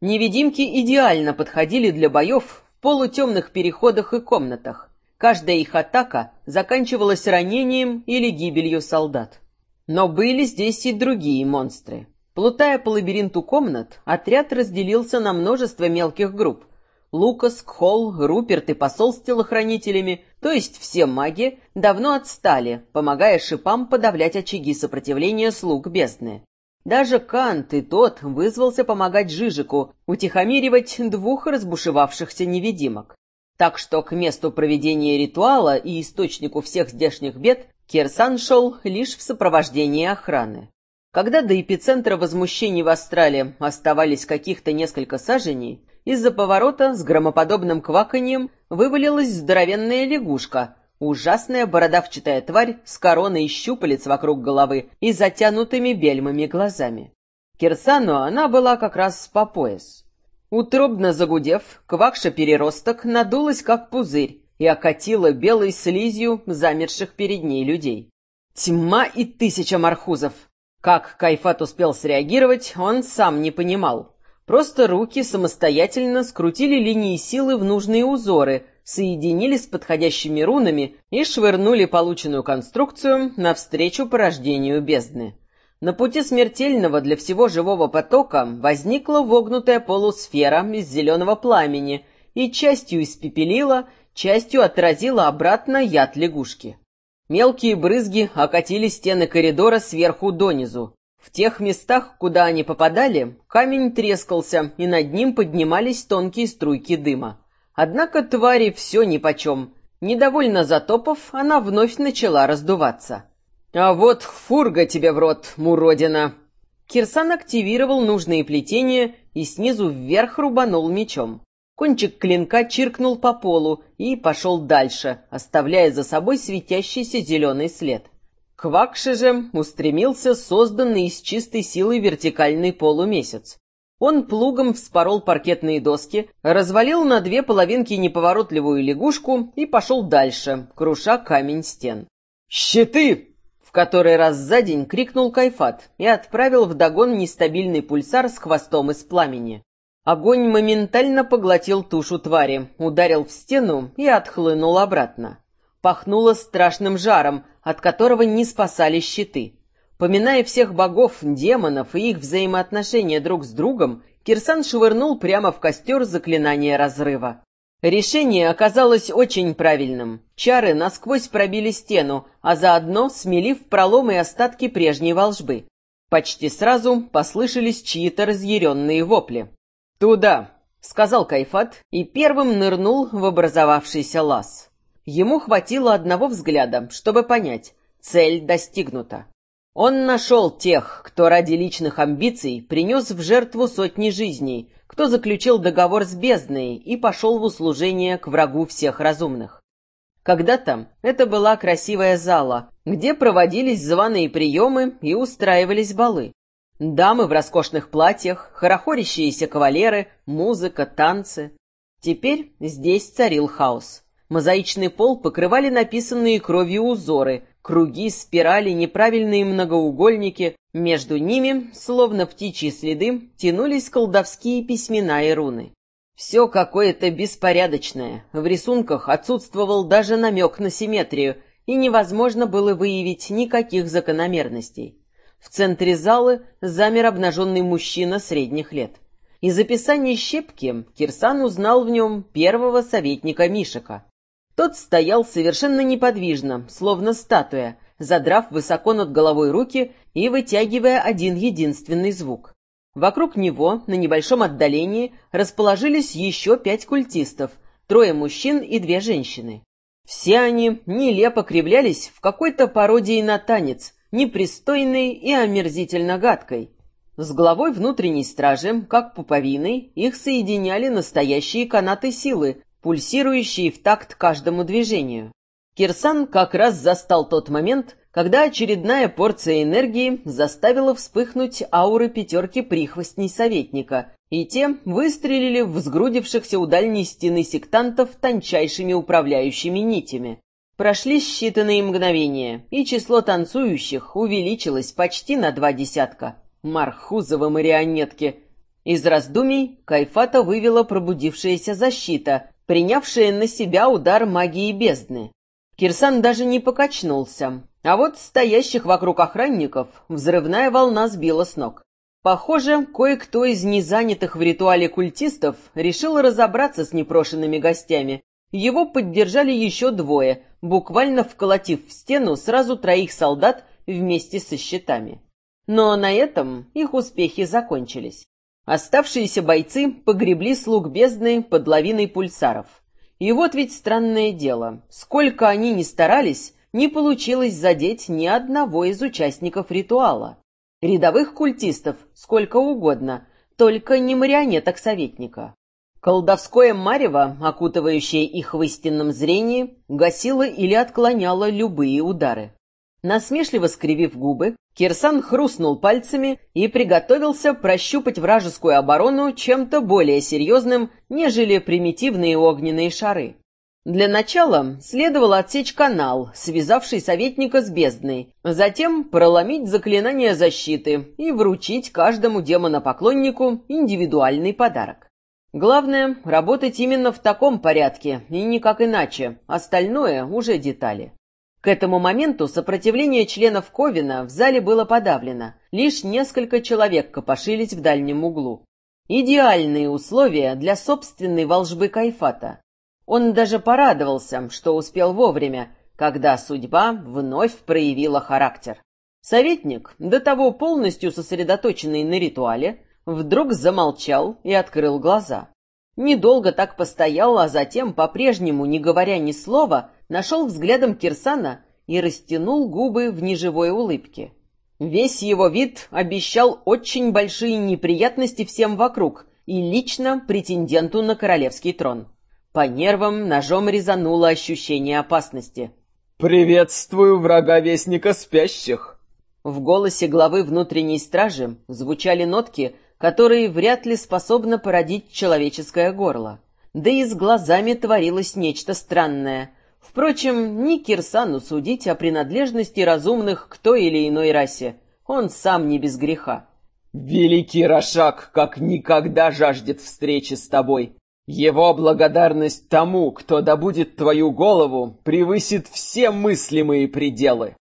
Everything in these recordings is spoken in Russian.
Невидимки идеально подходили для боев в полутемных переходах и комнатах. Каждая их атака заканчивалась ранением или гибелью солдат. Но были здесь и другие монстры. Плутая по лабиринту комнат, отряд разделился на множество мелких групп. Лукас, Кхол, Руперт и посол с телохранителями, то есть все маги, давно отстали, помогая шипам подавлять очаги сопротивления слуг бездны. Даже Кант и тот вызвался помогать Жижику, утихомиривать двух разбушевавшихся невидимок. Так что к месту проведения ритуала и источнику всех здешних бед Кирсан шел лишь в сопровождении охраны. Когда до эпицентра возмущений в Астрале оставались каких-то несколько саженей, из-за поворота с громоподобным кваканьем вывалилась здоровенная лягушка, ужасная бородавчатая тварь с короной щупалец вокруг головы и затянутыми бельмами глазами. Кирсану она была как раз по пояс. Утробно загудев, квакша-переросток надулась, как пузырь, и окатила белой слизью замерших перед ней людей. Тьма и тысяча мархузов! Как Кайфат успел среагировать, он сам не понимал. Просто руки самостоятельно скрутили линии силы в нужные узоры, соединили с подходящими рунами и швырнули полученную конструкцию навстречу порождению бездны. На пути смертельного для всего живого потока возникла вогнутая полусфера из зеленого пламени и частью испепелила, частью отразила обратно яд лягушки. Мелкие брызги окатили стены коридора сверху донизу. В тех местах, куда они попадали, камень трескался, и над ним поднимались тонкие струйки дыма. Однако твари все нипочем. Недовольно затопав, она вновь начала раздуваться. «А вот фурга тебе в рот, муродина!» Кирсан активировал нужные плетения и снизу вверх рубанул мечом. Кончик клинка чиркнул по полу и пошел дальше, оставляя за собой светящийся зеленый след. Квакши же устремился созданный из чистой силы вертикальный полумесяц. Он плугом вспорол паркетные доски, развалил на две половинки неповоротливую лягушку и пошел дальше, круша камень стен. «Щиты!» — в который раз за день крикнул Кайфат и отправил вдогон нестабильный пульсар с хвостом из пламени. Огонь моментально поглотил тушу твари, ударил в стену и отхлынул обратно. Пахнуло страшным жаром, от которого не спасали щиты. Поминая всех богов, демонов и их взаимоотношения друг с другом, Кирсан швырнул прямо в костер заклинание разрыва. Решение оказалось очень правильным. Чары насквозь пробили стену, а заодно смелив проломы и остатки прежней волжбы. Почти сразу послышались чьи-то разъяренные вопли. «Туда!» — сказал Кайфат и первым нырнул в образовавшийся лаз. Ему хватило одного взгляда, чтобы понять, цель достигнута. Он нашел тех, кто ради личных амбиций принес в жертву сотни жизней, кто заключил договор с бездной и пошел в услужение к врагу всех разумных. Когда-то это была красивая зала, где проводились званые приемы и устраивались балы. Дамы в роскошных платьях, хорохорящиеся кавалеры, музыка, танцы. Теперь здесь царил хаос. Мозаичный пол покрывали написанные кровью узоры, круги, спирали, неправильные многоугольники. Между ними, словно птичьи следы, тянулись колдовские письмена и руны. Все какое-то беспорядочное. В рисунках отсутствовал даже намек на симметрию, и невозможно было выявить никаких закономерностей. В центре зала замер обнаженный мужчина средних лет. Из описания щепки Кирсан узнал в нем первого советника Мишика. Тот стоял совершенно неподвижно, словно статуя, задрав высоко над головой руки и вытягивая один единственный звук. Вокруг него, на небольшом отдалении, расположились еще пять культистов, трое мужчин и две женщины. Все они нелепо кривлялись в какой-то пародии на танец, непристойной и омерзительно гадкой. С главой внутренней стражи, как пуповиной, их соединяли настоящие канаты силы, пульсирующие в такт каждому движению. Кирсан как раз застал тот момент, когда очередная порция энергии заставила вспыхнуть ауры пятерки прихвостней советника, и те выстрелили в сгрудившихся у дальней стены сектантов тончайшими управляющими нитями. Прошли считанные мгновения, и число танцующих увеличилось почти на два десятка. Мархузовы марионетки. Из раздумий Кайфата вывела пробудившаяся защита, принявшая на себя удар магии бездны. Кирсан даже не покачнулся, а вот стоящих вокруг охранников взрывная волна сбила с ног. Похоже, кое-кто из незанятых в ритуале культистов решил разобраться с непрошенными гостями. Его поддержали еще двое, буквально вколотив в стену сразу троих солдат вместе со щитами. Но на этом их успехи закончились. Оставшиеся бойцы погребли слуг бездны под лавиной пульсаров. И вот ведь странное дело, сколько они ни старались, не получилось задеть ни одного из участников ритуала. Рядовых культистов сколько угодно, только не марионеток советника. Колдовское марево, окутывающее их в истинном зрении, гасило или отклоняло любые удары. Насмешливо скривив губы, Кирсан хрустнул пальцами и приготовился прощупать вражескую оборону чем-то более серьезным, нежели примитивные огненные шары. Для начала следовало отсечь канал, связавший советника с бездной, затем проломить заклинание защиты и вручить каждому демонопоклоннику индивидуальный подарок. Главное — работать именно в таком порядке и никак иначе, остальное уже детали. К этому моменту сопротивление членов Ковина в зале было подавлено, лишь несколько человек копошились в дальнем углу. Идеальные условия для собственной волжбы Кайфата. Он даже порадовался, что успел вовремя, когда судьба вновь проявила характер. Советник, до того полностью сосредоточенный на ритуале, вдруг замолчал и открыл глаза. Недолго так постоял, а затем, по-прежнему, не говоря ни слова, нашел взглядом Кирсана и растянул губы в неживой улыбке. Весь его вид обещал очень большие неприятности всем вокруг и лично претенденту на королевский трон. По нервам ножом резануло ощущение опасности. «Приветствую врага-вестника спящих!» В голосе главы внутренней стражи звучали нотки, которые вряд ли способны породить человеческое горло. Да и с глазами творилось нечто странное. Впрочем, не Кирсану судить о принадлежности разумных к той или иной расе. Он сам не без греха. «Великий Рошак как никогда жаждет встречи с тобой. Его благодарность тому, кто добудет твою голову, превысит все мыслимые пределы.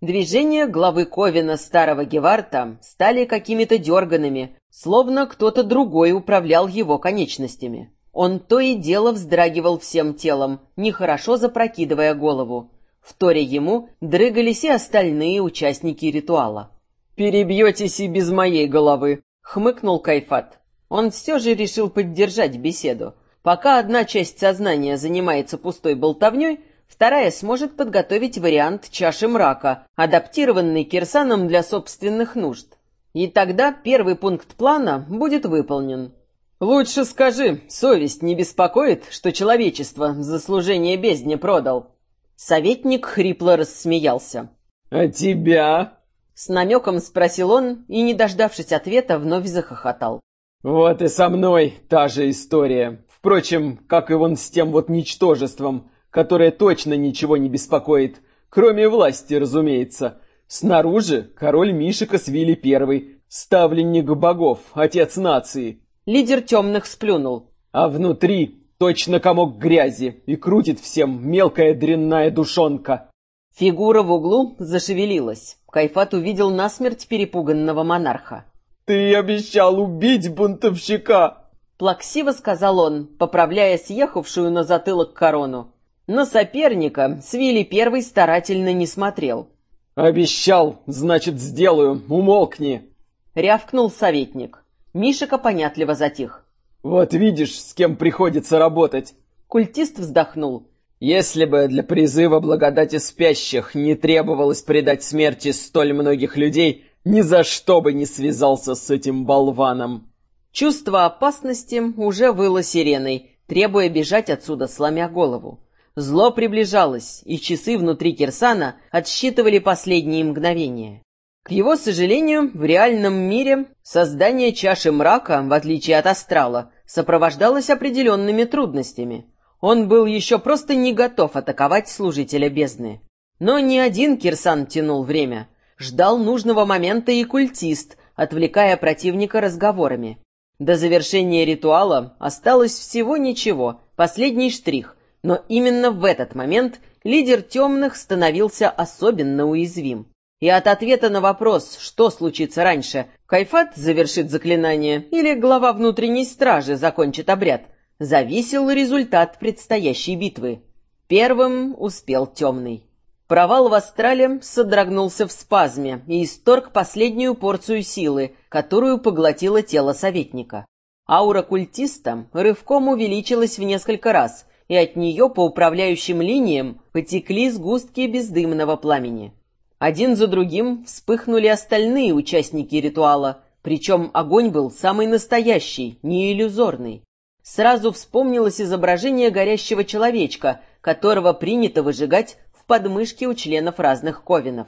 Движения главы Ковина старого Геварта стали какими-то дерганными, словно кто-то другой управлял его конечностями. Он то и дело вздрагивал всем телом, нехорошо запрокидывая голову. Вторя ему дрыгались и остальные участники ритуала. «Перебьетесь и без моей головы», — хмыкнул Кайфат. Он все же решил поддержать беседу. Пока одна часть сознания занимается пустой болтовней, вторая сможет подготовить вариант чаши мрака, адаптированный Кирсаном для собственных нужд. И тогда первый пункт плана будет выполнен. «Лучше скажи, совесть не беспокоит, что человечество за служение бездне продал?» Советник хрипло рассмеялся. «А тебя?» С намеком спросил он и, не дождавшись ответа, вновь захохотал. Вот и со мной та же история. Впрочем, как и вон с тем вот ничтожеством, которое точно ничего не беспокоит, кроме власти, разумеется. Снаружи король Мишика Свили Первый, ставленник богов, отец нации. Лидер темных сплюнул. А внутри точно комок грязи и крутит всем мелкая дрянная душонка. Фигура в углу зашевелилась. Кайфат увидел насмерть перепуганного монарха. «Ты обещал убить бунтовщика!» Плаксиво сказал он, поправляя съехавшую на затылок корону. На соперника Свили Первый старательно не смотрел. «Обещал, значит, сделаю, умолкни!» Рявкнул советник. Мишика понятливо затих. «Вот видишь, с кем приходится работать!» Культист вздохнул. «Если бы для призыва благодати спящих не требовалось предать смерти столь многих людей, ни за что бы не связался с этим болваном. Чувство опасности уже выло сиреной, требуя бежать отсюда, сломя голову. Зло приближалось, и часы внутри Кирсана отсчитывали последние мгновения. К его сожалению, в реальном мире создание чаши мрака, в отличие от астрала, сопровождалось определенными трудностями. Он был еще просто не готов атаковать служителя бездны. Но ни один Кирсан тянул время — Ждал нужного момента и культист, отвлекая противника разговорами. До завершения ритуала осталось всего ничего, последний штрих, но именно в этот момент лидер темных становился особенно уязвим. И от ответа на вопрос, что случится раньше, Кайфат завершит заклинание или глава внутренней стражи закончит обряд, зависел результат предстоящей битвы. Первым успел темный. Провал в астрале содрогнулся в спазме и исторг последнюю порцию силы, которую поглотило тело советника. Аура культиста рывком увеличилась в несколько раз, и от нее по управляющим линиям потекли сгустки бездымного пламени. Один за другим вспыхнули остальные участники ритуала, причем огонь был самый настоящий, не иллюзорный. Сразу вспомнилось изображение горящего человечка, которого принято выжигать в подмышке у членов разных ковинов.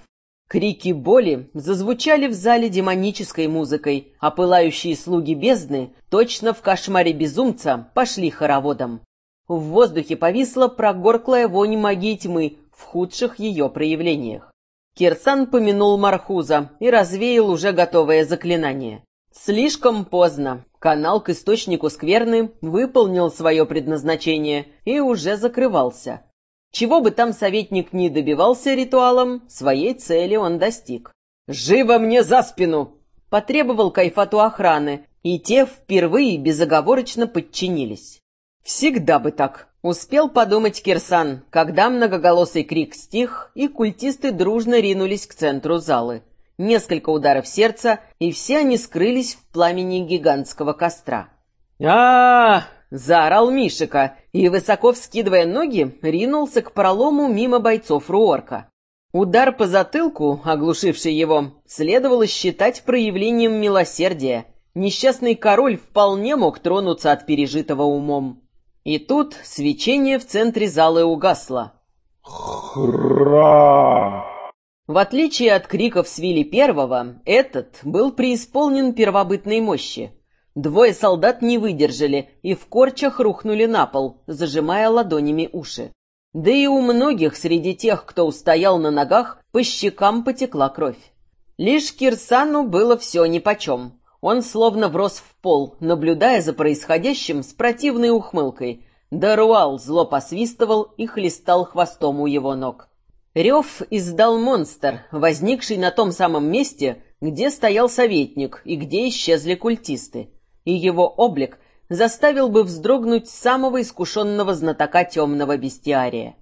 Крики боли зазвучали в зале демонической музыкой, а пылающие слуги бездны, точно в кошмаре безумца, пошли хороводом. В воздухе повисла прогорклая вонь магии тьмы в худших ее проявлениях. Кирсан помянул Мархуза и развеял уже готовое заклинание. Слишком поздно. Канал к источнику скверны выполнил свое предназначение и уже закрывался. Чего бы там советник ни добивался ритуалом, своей цели он достиг. «Живо мне за спину!» — потребовал Кайфату охраны, и те впервые безоговорочно подчинились. Всегда бы так. Успел подумать Кирсан, когда многоголосый крик стих, и культисты дружно ринулись к центру залы. Несколько ударов сердца, и все они скрылись в пламени гигантского костра. а, заорал Мишика и, высоко вскидывая ноги, ринулся к пролому мимо бойцов Руорка. Удар по затылку, оглушивший его, следовало считать проявлением милосердия. Несчастный король вполне мог тронуться от пережитого умом. И тут свечение в центре зала угасло. Хра! В отличие от криков Свили Первого, этот был преисполнен первобытной мощи. Двое солдат не выдержали и в корчах рухнули на пол, зажимая ладонями уши. Да и у многих среди тех, кто устоял на ногах, по щекам потекла кровь. Лишь Кирсану было все нипочем. Он словно врос в пол, наблюдая за происходящим с противной ухмылкой. Даруал зло посвистывал и хлестал хвостом у его ног. Рев издал монстр, возникший на том самом месте, где стоял советник и где исчезли культисты. И его облик заставил бы вздрогнуть самого искушенного знатока темного бестиария.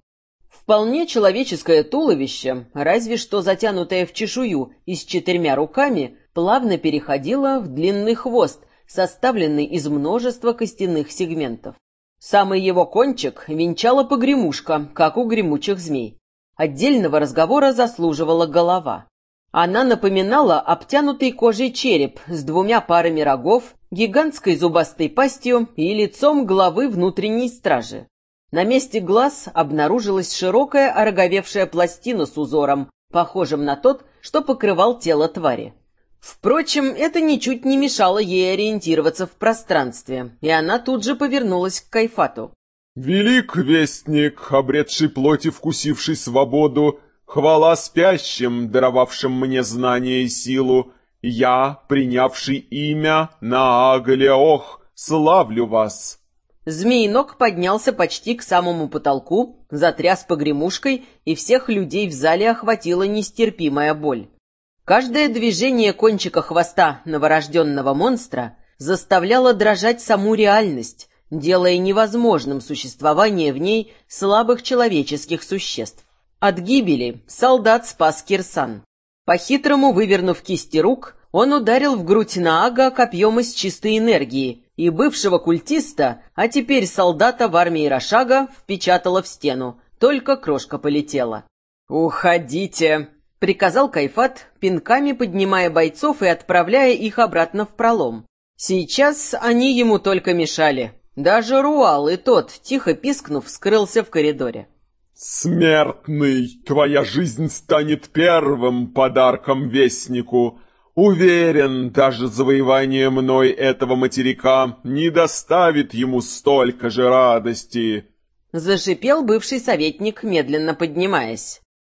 Вполне человеческое туловище, разве что затянутое в чешую и с четырьмя руками, плавно переходила в длинный хвост, составленный из множества костяных сегментов. Самый его кончик венчала погремушка, как у гремучих змей. Отдельного разговора заслуживала голова. Она напоминала обтянутый кожей череп с двумя парами рогов, гигантской зубастой пастью и лицом главы внутренней стражи. На месте глаз обнаружилась широкая ороговевшая пластина с узором, похожим на тот, что покрывал тело твари. Впрочем, это ничуть не мешало ей ориентироваться в пространстве, и она тут же повернулась к Кайфату. «Велик вестник, обретший плоть и вкусивший свободу, хвала спящим, даровавшим мне знания и силу, я, принявший имя Наагалеох, славлю вас!» Змеинок поднялся почти к самому потолку, затряс погремушкой, и всех людей в зале охватила нестерпимая боль. Каждое движение кончика хвоста новорожденного монстра заставляло дрожать саму реальность, делая невозможным существование в ней слабых человеческих существ. От гибели солдат спас Кирсан. По-хитрому вывернув кисти рук, он ударил в грудь Наага копьем из чистой энергии, и бывшего культиста, а теперь солдата в армии Рошага, впечатало в стену, только крошка полетела. «Уходите!» — приказал Кайфат, пинками поднимая бойцов и отправляя их обратно в пролом. Сейчас они ему только мешали. Даже Руал и тот, тихо пискнув, скрылся в коридоре. «Смертный, твоя жизнь станет первым подарком Вестнику. Уверен, даже завоевание мной этого материка не доставит ему столько же радости». Зашипел бывший советник, медленно поднимаясь.